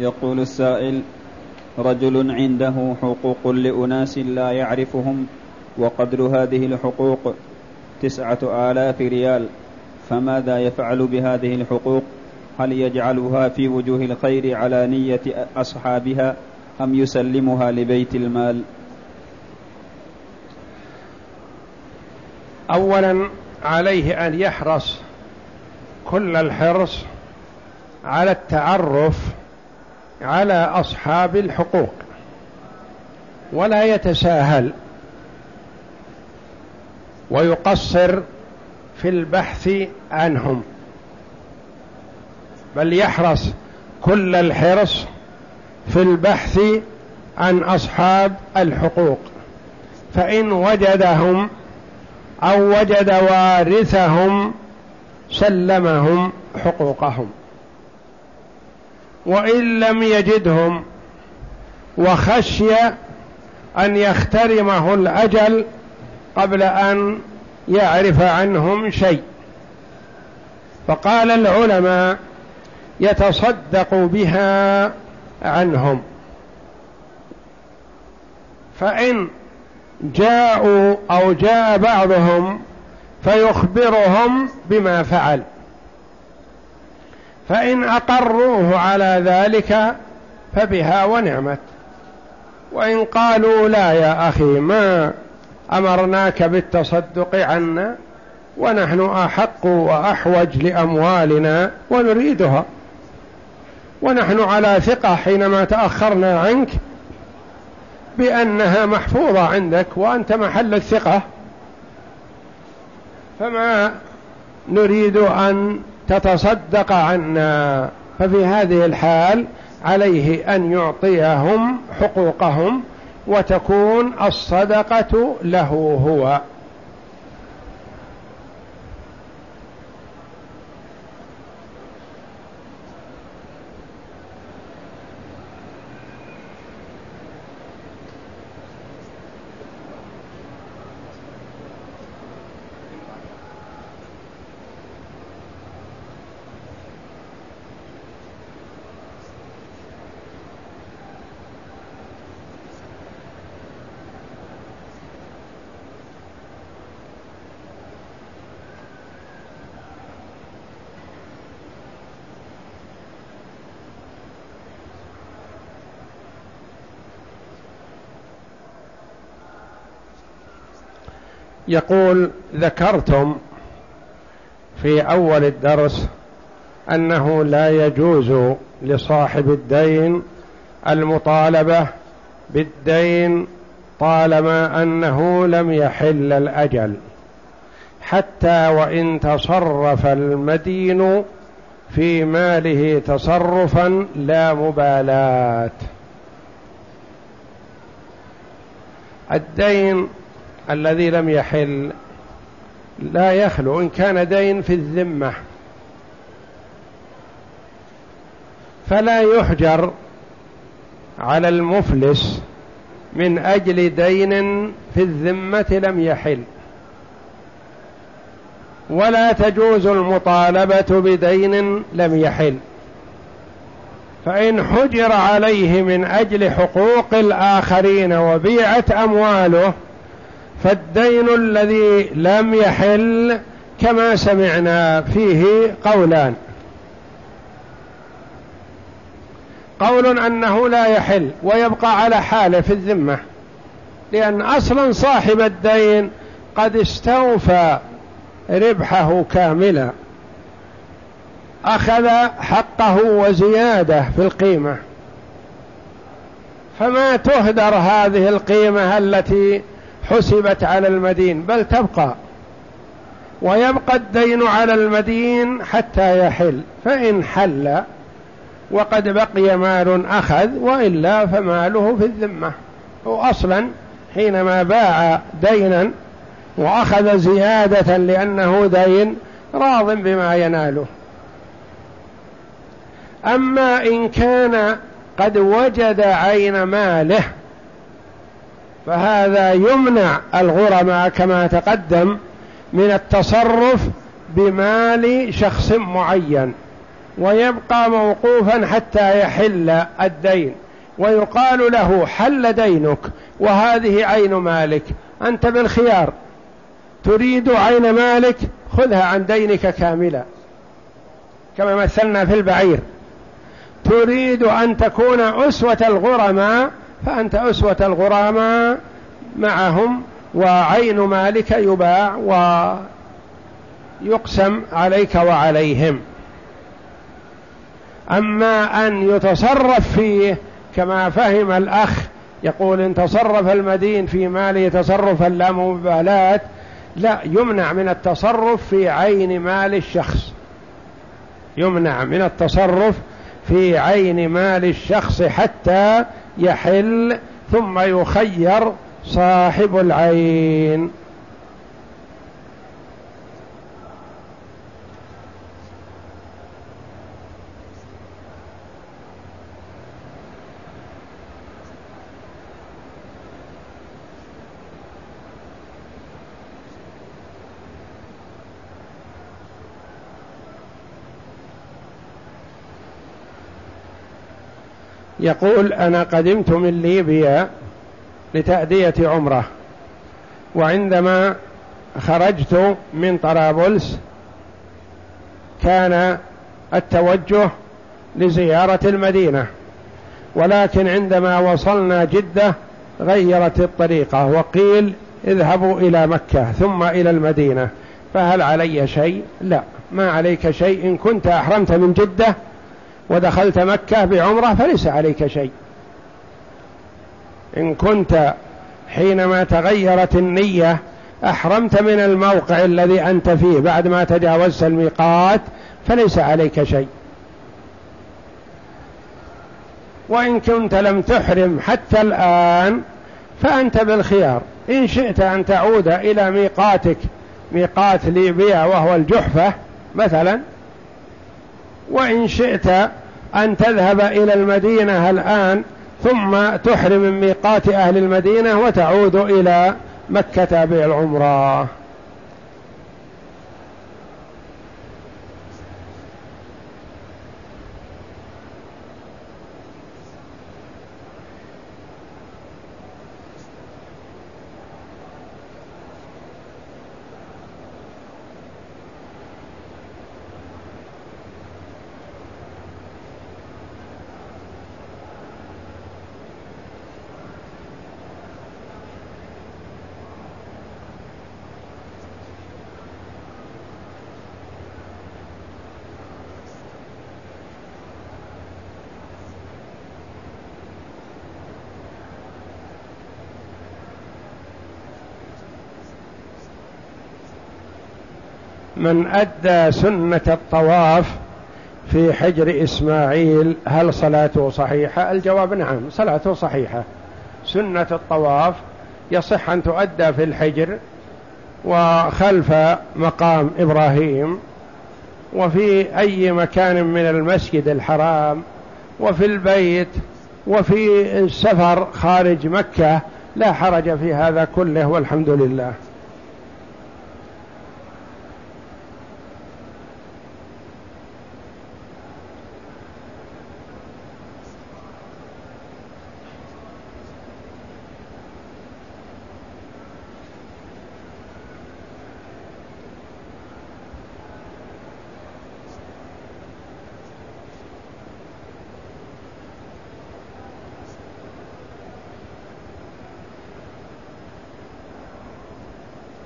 يقول السائل رجل عنده حقوق لأناس لا يعرفهم وقدر هذه الحقوق تسعة آلاف ريال فماذا يفعل بهذه الحقوق؟ هل يجعلها في وجوه الخير على نية أصحابها أم يسلمها لبيت المال؟ أولا عليه أن يحرص كل الحرص على التعرف على أصحاب الحقوق ولا يتساهل ويقصر في البحث عنهم بل يحرص كل الحرص في البحث عن أصحاب الحقوق. فإن وجدهم أو وجد وارثهم سلمهم حقوقهم. وإن لم يجدهم وخشي أن يخترمه الأجل قبل أن يعرف عنهم شيء. فقال العلماء يتصدق بها عنهم. فإن جاءوا أو جاء بعضهم فيخبرهم بما فعل. فإن أقروه على ذلك فبها ونعمت. وإن قالوا لا يا أخي ما أمرناك بالتصدق عنا؟ ونحن أحق وأحوج لأموالنا ونريدها. ونحن على ثقة حينما تأخرنا عنك بأنها محفوظة عندك وأنت محل الثقة. فما نريد أن تتصدق عنا ففي هذه الحال عليه أن يعطيهم حقوقهم وتكون الصدقة له هو. يقول ذكرتم في أول الدرس أنه لا يجوز لصاحب الدين المطالبة بالدين طالما أنه لم يحل الأجل. حتى وإن تصرف المدين في ماله تصرفا لا مبالاة. الدين الذي لم يحل لا يخلو إن كان دين في الذمة. فلا يحجر على المفلس من أجل دين في الذمة لم يحل. ولا تجوز المطالبة بدين لم يحل. فإن حجر عليه من أجل حقوق الآخرين وبيعت أمواله فالدين الذي لم يحل كما سمعنا فيه قولان. قول أنه لا يحل ويبقى على حاله في الذمة لأن أصلا صاحب الدين قد استوفى ربحه كاملا أخذ حقه وزيادة في القيمة. فما تهدر هذه القيمة التي حسبت على المدين بل تبقى. ويبقى الدين على المدين حتى يحل. فإن حل وقد بقي مال أخذ وإلا فماله في الذمة. هو أصلا حينما باع دينا وأخذ زيادة لأنه دين راض بما يناله. أما إن كان قد وجد عين ماله فهذا يمنع الغرماء كما تقدم من التصرف بمال شخص معين ويبقى موقوفا حتى يحل الدين ويقال له حل دينك وهذه عين مالك أنت بالخيار تريد عين مالك خذها عن دينك كاملا كما مثلنا في البعير تريد أن تكون أسوة الغرماء فأنت أسوة الغرماء معهم وعين مالك يباع ويقسم عليك وعليهم. أما أن يتصرف فيه كما فهم الأخ يقول إن تصرف المدين في ماله تصرفا لا مبالاة لا يمنع من التصرف في عين مال الشخص. يمنع من التصرف في عين مال الشخص حتى يحل ثم يخير صاحب العين. يقول أنا قدمت من ليبيا لتأدية عمرة وعندما خرجت من طرابلس كان التوجه لزيارة المدينة ولكن عندما وصلنا جدة غيرت الطريقة وقيل اذهبوا إلى مكة ثم إلى المدينة فهل علي شيء؟ لا ما عليك شيء إن كنت أحرمت من جدة ودخلت مكة بعمرة فليس عليك شيء. إن كنت حينما تغيرت النية أحرمت من الموقع الذي أنت فيه بعد ما تجاوزت الميقات فليس عليك شيء. وإن كنت لم تحرم حتى الآن فأنت بالخيار. إن شئت أن تعود إلى ميقاتك ميقات ليبيا وهو الجحفة مثلا وإن شئت أن تذهب إلى المدينة الآن ثم تحرم من ميقات أهل المدينة وتعود إلى مكة بالعمرة. من أدى سنة الطواف في حجر إسماعيل هل صلاته صحيحة؟ الجواب نعم صلاته صحيحة. سنة الطواف يصح أن تؤدى في الحجر وخلف مقام إبراهيم وفي أي مكان من المسجد الحرام وفي البيت وفي السفر خارج مكة لا حرج في هذا كله والحمد لله.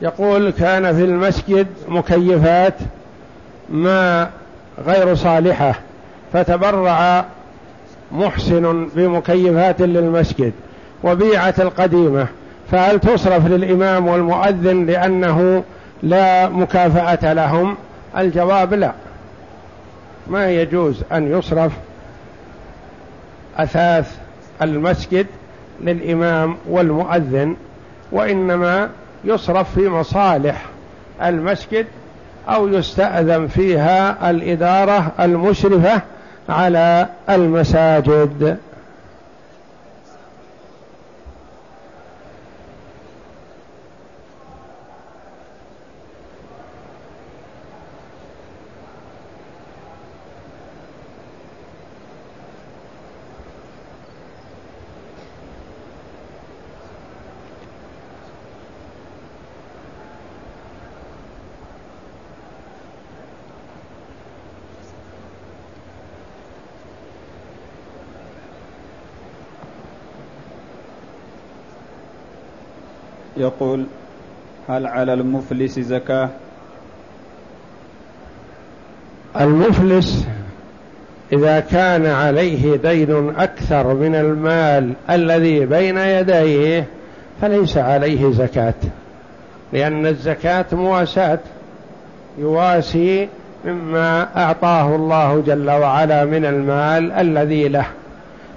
يقول كان في المسجد مكيفات ما غير صالحة فتبرع محسن بمكيفات للمسجد وبيعت القديمة. فهل تصرف للإمام والمؤذن لأنه لا مكافأة لهم؟ الجواب لا. ما يجوز أن يصرف أثاث المسجد للإمام والمؤذن وإنما يصرف في مصالح المسجد أو يستأذن فيها الإدارة المشرفة على المساجد. يقول هل على المفلس زكاة؟ المفلس إذا كان عليه دين أكثر من المال الذي بين يديه فليس عليه زكاة لأن الزكاة مواساة يواسي مما أعطاه الله جل وعلا من المال الذي له.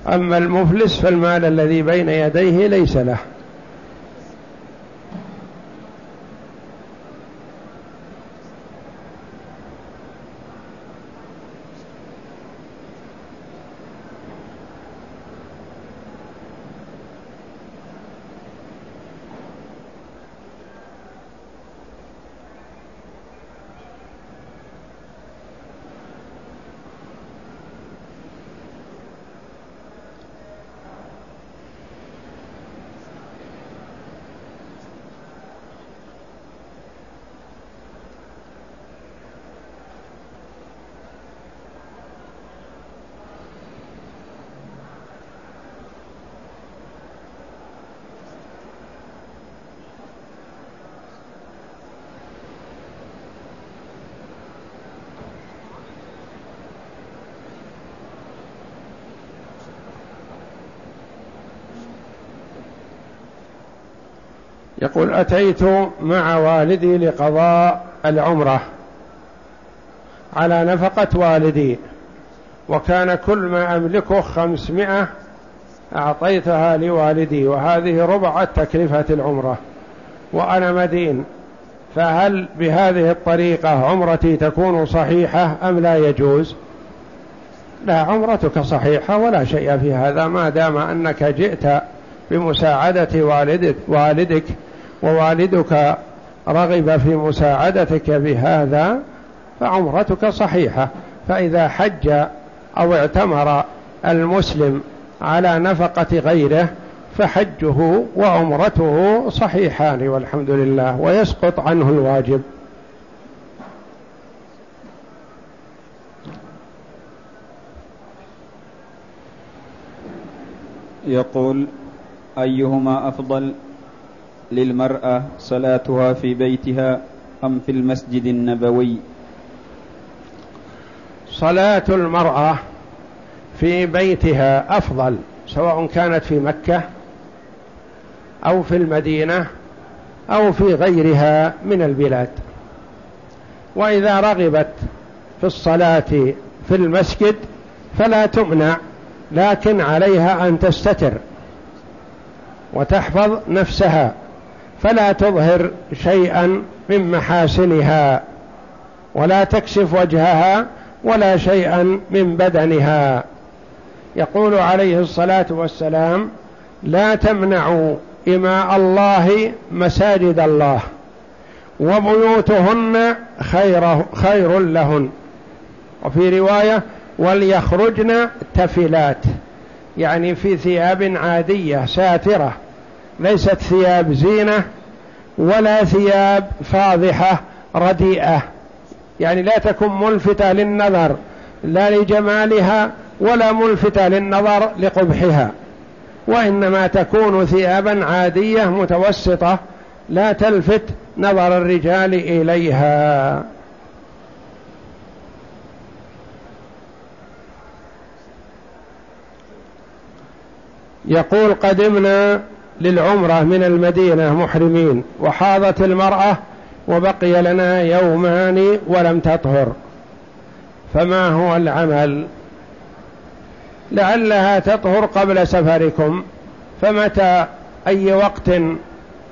أما المفلس فالمال الذي بين يديه ليس له. يقول أتيت مع والدي لقضاء العمرة على نفقة والدي وكان كل ما أملكه خمسمائة أعطيتها لوالدي وهذه ربع تكلفة العمرة وأنا مدين فهل بهذه الطريقة عمرتي تكون صحيحة أم لا يجوز؟ لا عمرتك صحيحة ولا شيء في هذا ما دام أنك جئت بمساعدة والدك, والدك ووالدك رغب في مساعدتك بهذا فعمرتك صحيحة. فإذا حج أو اعتمر المسلم على نفقة غيره فحجه وعمرته صحيحان والحمد لله ويسقط عنه الواجب. يقول أيهما أفضل للمرأة صلاتها في بيتها أم في المسجد النبوي؟ صلاة المرأة في بيتها أفضل سواء كانت في مكة أو في المدينة أو في غيرها من البلاد. وإذا رغبت في الصلاة في المسجد فلا تمنع لكن عليها أن تستتر. وتحفظ نفسها فلا تظهر شيئا من محاسنها ولا تكشف وجهها ولا شيئا من بدنها. يقول عليه الصلاة والسلام لا تمنعوا إماء الله مساجد الله وبيوتهن خير, خير لهن. وفي رواية وليخرجن تفلات. يعني في ثياب عادية ساترة ليست ثياب زينة ولا ثياب فاضحة رديئة يعني لا تكن ملفتة للنظر لا لجمالها ولا ملفتة للنظر لقبحها وإنما تكون ثيابا عادية متوسطة لا تلفت نظر الرجال إليها. يقول قدمنا للعمرة من المدينة محرمين وحاضت المرأة وبقي لنا يومان ولم تطهر. فما هو العمل؟ لعلها تطهر قبل سفركم فمتى؟ أي وقت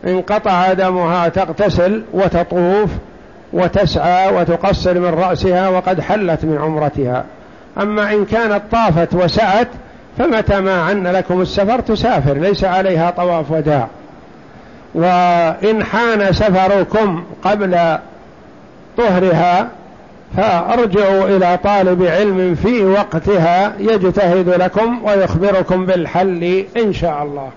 انقطع دمها تغتسل وتطوف وتسعى وتقصر من رأسها وقد حلت من عمرتها. أما إن كانت طافت وسعت فمتى ما عن لكم السفر تسافر ليس عليها طواف وداع. وإن حان سفركم قبل طهرها فأرجعوا إلى طالب علم في وقتها يجتهد لكم ويخبركم بالحل إن شاء الله.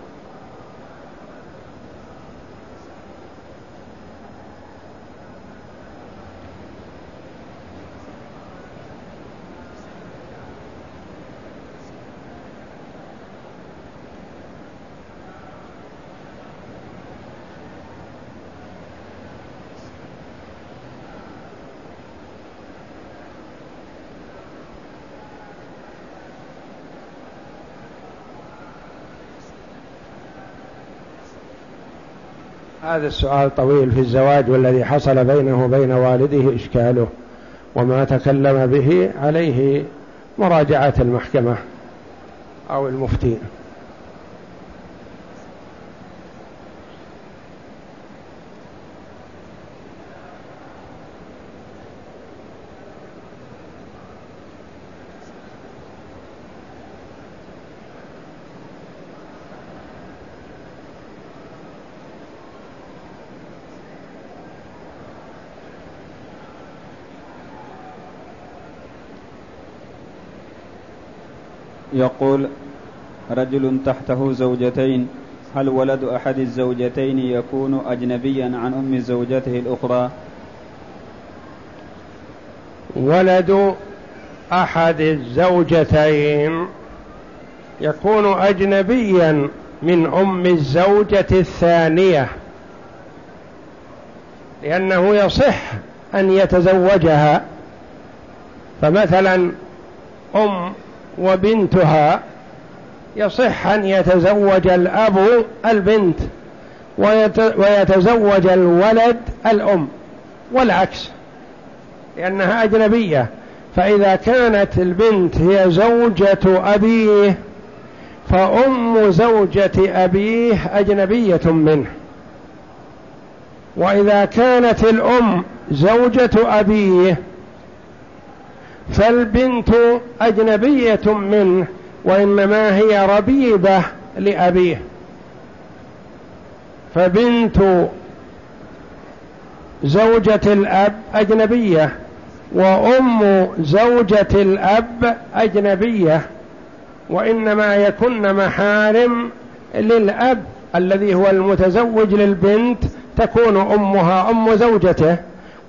هذا السؤال طويل في الزواج والذي حصل بينه وبين والده إشكاله وما تكلم به عليه مراجعة المحكمة أو المفتي يقول رجل تحته زوجتين هل ولد أحد الزوجتين يكون أجنبيا عن أم زوجته الأخرى؟ ولد أحد الزوجتين يكون أجنبيا من أم الزوجة الثانية لأنه يصح أن يتزوجها. فمثلا أم وبنتها يصح أن يتزوج الأب البنت ويتزوج الولد الأم والعكس لأنها أجنبية. فإذا كانت البنت هي زوجة أبيه فأم زوجة أبيه أجنبية منه. وإذا كانت الأم زوجة أبيه فالبنت أجنبية منه وإنما هي ربيبة لأبيه. فبنت زوجة الأب أجنبية وأم زوجة الأب أجنبية وإنما يكن محارم للأب الذي هو المتزوج للبنت تكون أمها أم زوجته.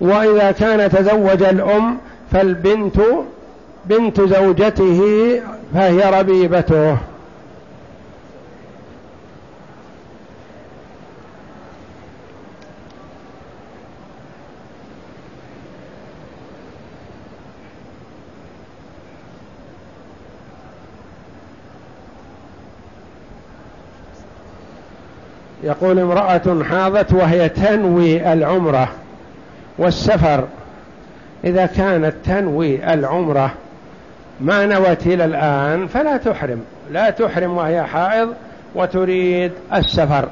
وإذا كان تزوج الأم فالبنت بنت زوجته فهي ربيبته. يقول امرأة حاضت وهي تنوي العمرة والسفر. إذا كانت تنوي العمرة ما نوت إلى الآن فلا تحرم لا تحرم وهي حائض وتريد السفر.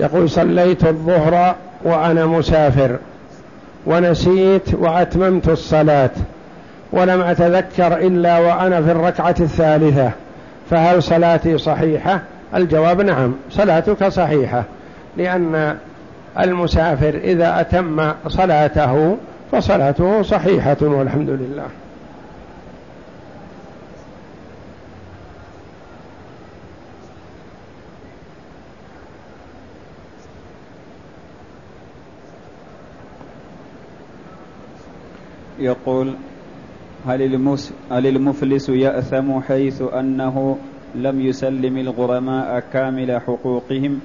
يقول صليت الظهر وأنا مسافر ونسيت وأتممت الصلاة. ولم أتذكر إلا وأنا في الركعة الثالثة فهل صلاتي صحيحة؟ الجواب نعم صلاتك صحيحة لأن المسافر إذا أتم صلاته فصلاته صحيحة والحمد لله. يقول هل المفلس يأثم حيث أنه لم يسلم الغرماء كامل حقوقهم؟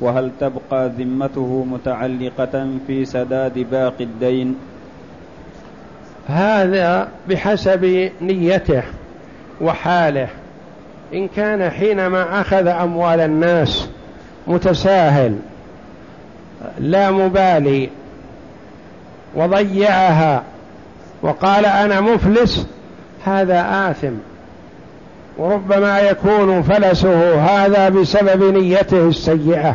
وهل تبقى ذمته متعلقة في سداد باقي الدين؟ هذا بحسب نيته وحاله. إن كان حينما أخذ أموال الناس متساهل لا مبالي وضيعها وقال أنا مفلس هذا آثم. وربما يكون فلسه هذا بسبب نيته السيئة.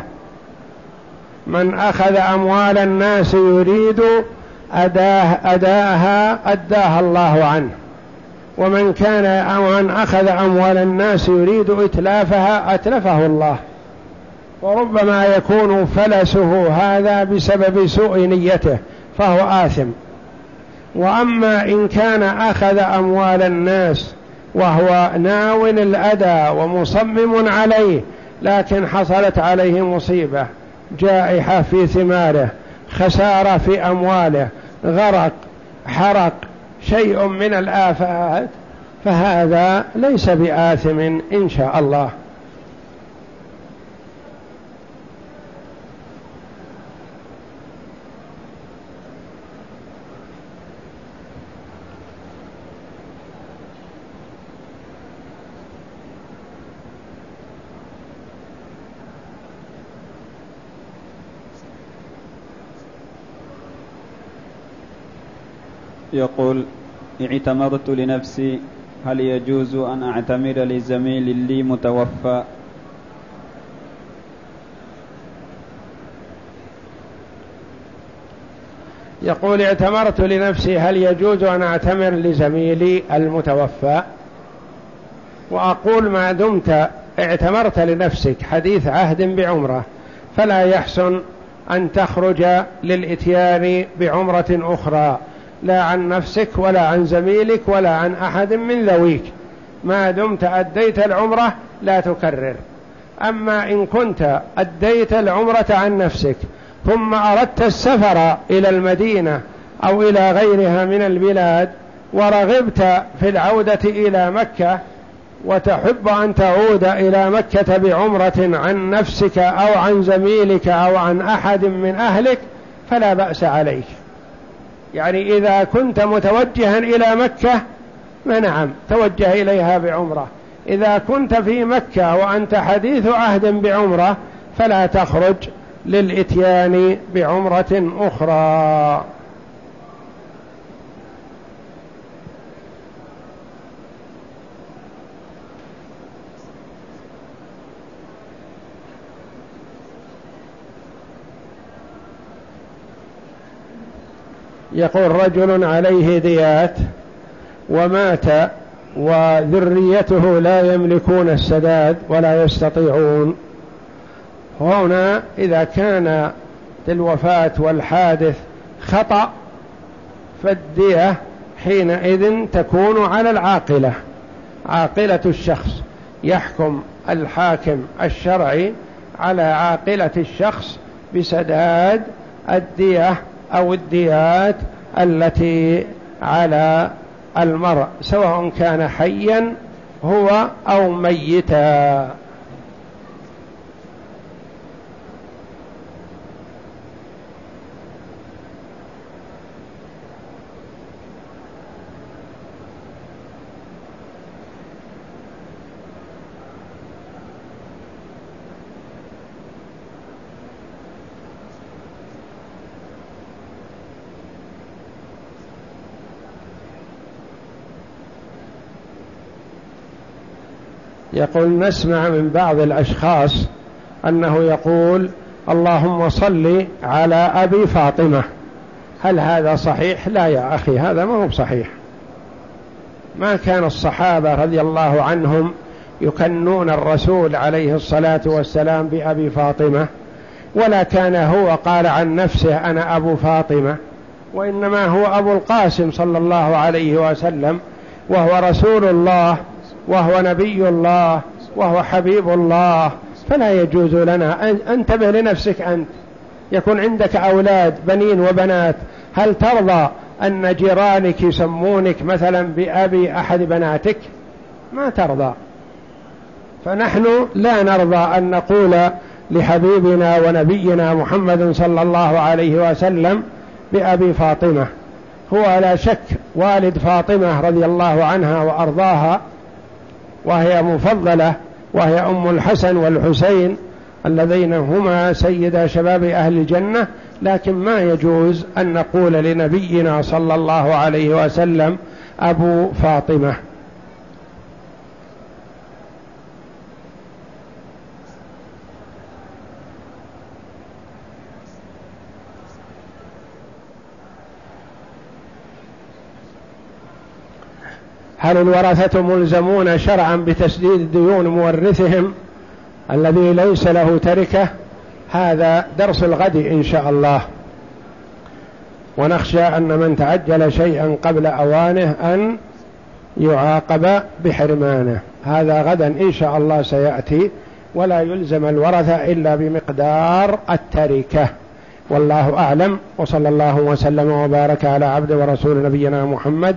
من أخذ أموال الناس يريد أداه أداها أداها الله عنه. ومن كان أو من أخذ أموال الناس يريد إتلافها أتلفه الله. وربما يكون فلسه هذا بسبب سوء نيته فهو آثم. وأما إن كان أخذ أموال الناس وهو ناو الأدى ومصمم عليه لكن حصلت عليه مصيبة جائحة في ثماره خسارة في أمواله غرق حرق شيء من الآفات فهذا ليس بآثم إن شاء الله. يقول اعتمرت لنفسي هل يجوز أن أعتمر لزميل لي متوفى؟ يقول اعتمرت لنفسي هل يجوز أن أعتمر لزميلي المتوفى؟ وأقول ما دمت اعتمرت لنفسك حديث عهد بعمرة فلا يحسن أن تخرج للإتيان بعمرة أخرى. لا عن نفسك ولا عن زميلك ولا عن أحد من ذويك. ما دمت أديت العمرة لا تكرر. أما إن كنت أديت العمرة عن نفسك ثم أردت السفر إلى المدينة أو إلى غيرها من البلاد ورغبت في العودة إلى مكة وتحب أن تعود إلى مكة بعمرة عن نفسك أو عن زميلك أو عن أحد من أهلك فلا بأس عليك. يعني إذا كنت متوجها إلى مكة نعم توجه إليها بعمرة. إذا كنت في مكة وأنت حديث عهد بعمرة فلا تخرج للإتيان بعمرة أخرى. يقول رجل عليه ديات ومات وذريته لا يملكون السداد ولا يستطيعون. هنا إذا كان الوفاة والحادث خطأ فالدية حينئذ تكون على العاقلة. عاقلة الشخص يحكم الحاكم الشرعي على عاقلة الشخص بسداد الدية أو الديات التي على المرء سواء كان حيا هو أو ميتا. يقول نسمع من بعض الأشخاص أنه يقول اللهم صل على أبي فاطمة. هل هذا صحيح؟ لا يا أخي هذا ما هو صحيح. ما كان الصحابة رضي الله عنهم يكنون الرسول عليه الصلاة والسلام بأبي فاطمة ولا كان هو قال عن نفسه أنا أبو فاطمة وإنما هو أبو القاسم صلى الله عليه وسلم وهو رسول الله وهو نبي الله وهو حبيب الله. فلا يجوز لنا انتبه لنفسك أنت. يكون عندك أولاد بنين وبنات. هل ترضى أن جيرانك يسمونك مثلا بأبي أحد بناتك؟ ما ترضى. فنحن لا نرضى أن نقول لحبيبنا ونبينا محمد صلى الله عليه وسلم بأبي فاطمة. هو لا شك والد فاطمة رضي الله عنها وأرضاها وهي مفضلة وهي أم الحسن والحسين الذين هما سيدا شباب أهل الجنة. لكن ما يجوز أن نقول لنبينا صلى الله عليه وسلم أبو فاطمة. هل الورثة ملزمون شرعا بتسديد ديون مورثهم الذي ليس له تركة؟ هذا درس الغد إن شاء الله. ونخشى أن من تعجل شيئا قبل أوانه أن يعاقب بحرمانه. هذا غدا إن شاء الله سيأتي ولا يلزم الورثة إلا بمقدار التركة. والله أعلم وصلى الله وسلم وبارك على عبد ورسول نبينا محمد